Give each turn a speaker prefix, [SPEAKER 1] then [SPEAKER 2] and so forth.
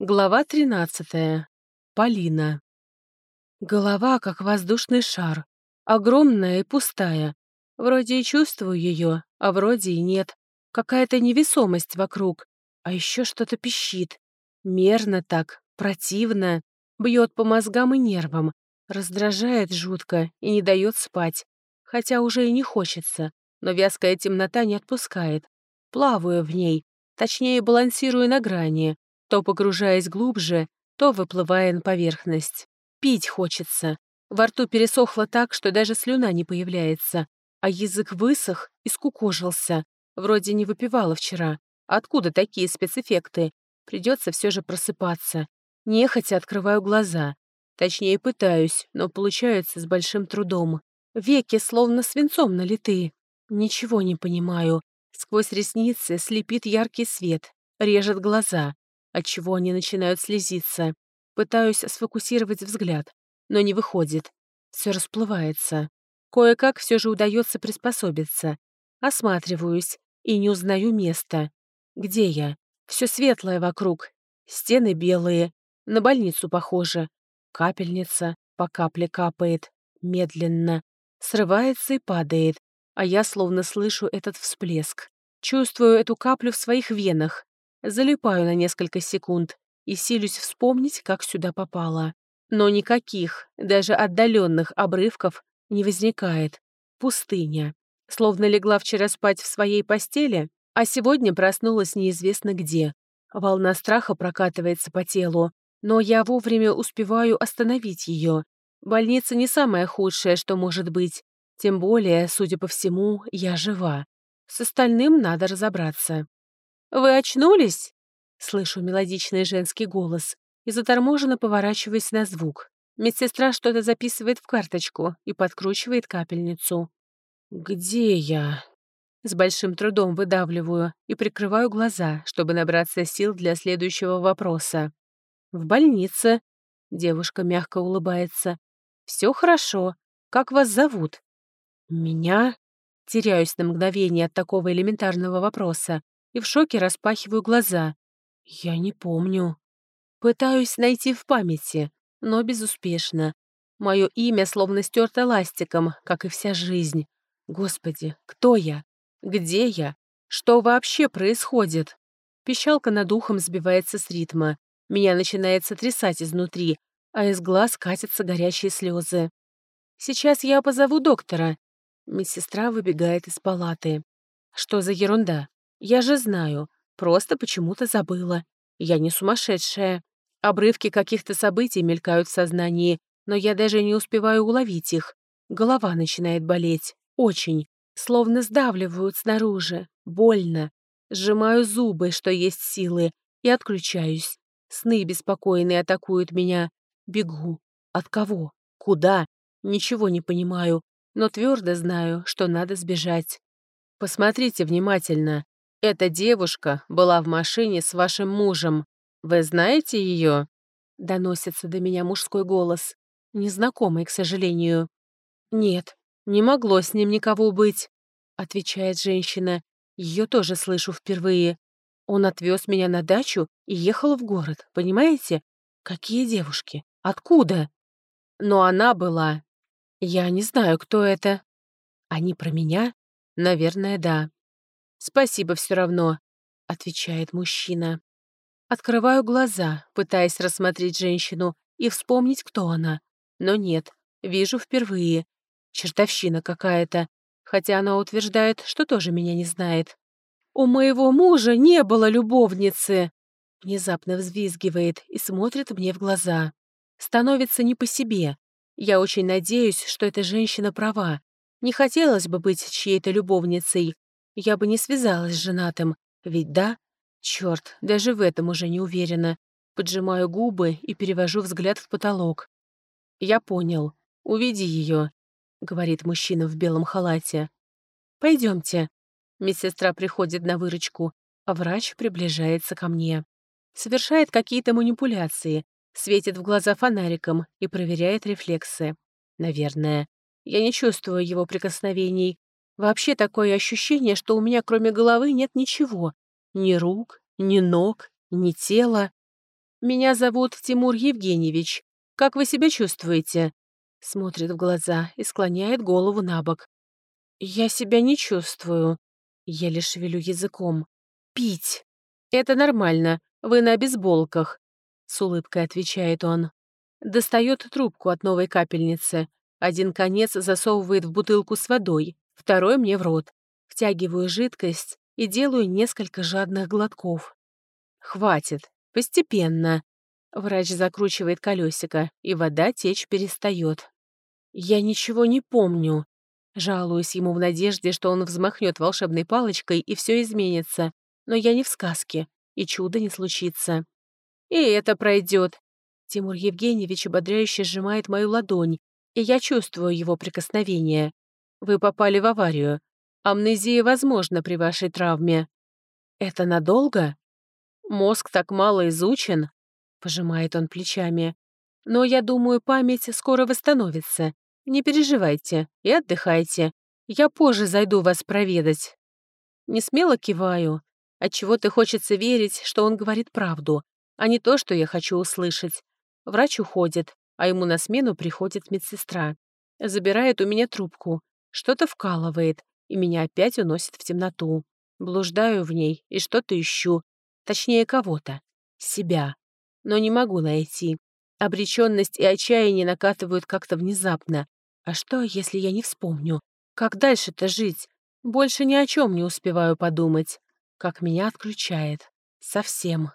[SPEAKER 1] Глава 13. Полина. Голова как воздушный шар, огромная и пустая. Вроде и чувствую ее, а вроде и нет. Какая-то невесомость вокруг, а еще что-то пищит. Мерно так, противно, бьет по мозгам и нервам, раздражает жутко и не дает спать. Хотя уже и не хочется, но вязкая темнота не отпускает. Плаваю в ней, точнее балансирую на грани, то погружаясь глубже, то выплывая на поверхность. Пить хочется. Во рту пересохло так, что даже слюна не появляется, а язык высох и скукожился. Вроде не выпивала вчера. Откуда такие спецэффекты? Придется все же просыпаться. Нехотя открываю глаза. Точнее, пытаюсь, но получается с большим трудом. Веки словно свинцом налиты. Ничего не понимаю. Сквозь ресницы слепит яркий свет, режет глаза отчего они начинают слезиться. Пытаюсь сфокусировать взгляд, но не выходит. Все расплывается. Кое-как все же удается приспособиться. Осматриваюсь и не узнаю места. Где я? Все светлое вокруг. Стены белые. На больницу похоже. Капельница по капле капает. Медленно. Срывается и падает. А я словно слышу этот всплеск. Чувствую эту каплю в своих венах. Залипаю на несколько секунд и силюсь вспомнить, как сюда попала. Но никаких, даже отдаленных обрывков не возникает. Пустыня. Словно легла вчера спать в своей постели, а сегодня проснулась неизвестно где. Волна страха прокатывается по телу, но я вовремя успеваю остановить ее. Больница не самое худшее, что может быть. Тем более, судя по всему, я жива. С остальным надо разобраться. «Вы очнулись?» Слышу мелодичный женский голос и заторможенно поворачиваюсь на звук. Медсестра что-то записывает в карточку и подкручивает капельницу. «Где я?» С большим трудом выдавливаю и прикрываю глаза, чтобы набраться сил для следующего вопроса. «В больнице». Девушка мягко улыбается. «Все хорошо. Как вас зовут?» «Меня?» Теряюсь на мгновение от такого элементарного вопроса и в шоке распахиваю глаза. Я не помню. Пытаюсь найти в памяти, но безуспешно. Мое имя словно стерто ластиком, как и вся жизнь. Господи, кто я? Где я? Что вообще происходит? Пищалка над ухом сбивается с ритма. Меня начинает сотрясать изнутри, а из глаз катятся горячие слезы. «Сейчас я позову доктора». Медсестра выбегает из палаты. «Что за ерунда? Я же знаю, просто почему-то забыла. Я не сумасшедшая. Обрывки каких-то событий мелькают в сознании, но я даже не успеваю уловить их. Голова начинает болеть. Очень. Словно сдавливают снаружи. Больно. Сжимаю зубы, что есть силы, и отключаюсь. Сны беспокойные атакуют меня. Бегу. От кого? Куда? Ничего не понимаю, но твердо знаю, что надо сбежать. Посмотрите внимательно. Эта девушка была в машине с вашим мужем. Вы знаете ее?» Доносится до меня мужской голос. Незнакомый, к сожалению. «Нет, не могло с ним никого быть», — отвечает женщина. Ее тоже слышу впервые. Он отвез меня на дачу и ехал в город, понимаете? Какие девушки? Откуда? Но она была. Я не знаю, кто это. Они про меня? Наверное, да. «Спасибо все равно», — отвечает мужчина. Открываю глаза, пытаясь рассмотреть женщину и вспомнить, кто она. Но нет, вижу впервые. Чертовщина какая-то, хотя она утверждает, что тоже меня не знает. «У моего мужа не было любовницы!» Внезапно взвизгивает и смотрит мне в глаза. Становится не по себе. Я очень надеюсь, что эта женщина права. Не хотелось бы быть чьей-то любовницей, я бы не связалась с женатым, ведь да? Черт, даже в этом уже не уверена. Поджимаю губы и перевожу взгляд в потолок. «Я понял. Уведи ее», — говорит мужчина в белом халате. Пойдемте. Медсестра приходит на выручку, а врач приближается ко мне. Совершает какие-то манипуляции, светит в глаза фонариком и проверяет рефлексы. Наверное. Я не чувствую его прикосновений, Вообще такое ощущение, что у меня кроме головы нет ничего. Ни рук, ни ног, ни тела. «Меня зовут Тимур Евгеньевич. Как вы себя чувствуете?» Смотрит в глаза и склоняет голову на бок. «Я себя не чувствую». Еле шевелю языком. «Пить!» «Это нормально. Вы на обезболках», — с улыбкой отвечает он. Достает трубку от новой капельницы. Один конец засовывает в бутылку с водой, второй мне в рот. Втягиваю жидкость и делаю несколько жадных глотков. «Хватит. Постепенно». Врач закручивает колесико, и вода течь перестает. «Я ничего не помню». Жалуюсь ему в надежде, что он взмахнет волшебной палочкой, и все изменится. Но я не в сказке, и чудо не случится. «И это пройдет», Тимур Евгеньевич ободряюще сжимает мою ладонь, и я чувствую его прикосновение. Вы попали в аварию. Амнезия возможна при вашей травме. Это надолго? Мозг так мало изучен, пожимает он плечами. Но я думаю, память скоро восстановится. Не переживайте и отдыхайте. Я позже зайду вас проведать. Не смело киваю. Отчего-то хочется верить, что он говорит правду, а не то, что я хочу услышать. Врач уходит, а ему на смену приходит медсестра. Забирает у меня трубку, что-то вкалывает, и меня опять уносит в темноту. Блуждаю в ней и что-то ищу. Точнее, кого-то. Себя. Но не могу найти. Обреченность и отчаяние накатывают как-то внезапно. А что, если я не вспомню? Как дальше-то жить? Больше ни о чем не успеваю подумать. Как меня отключает. Совсем.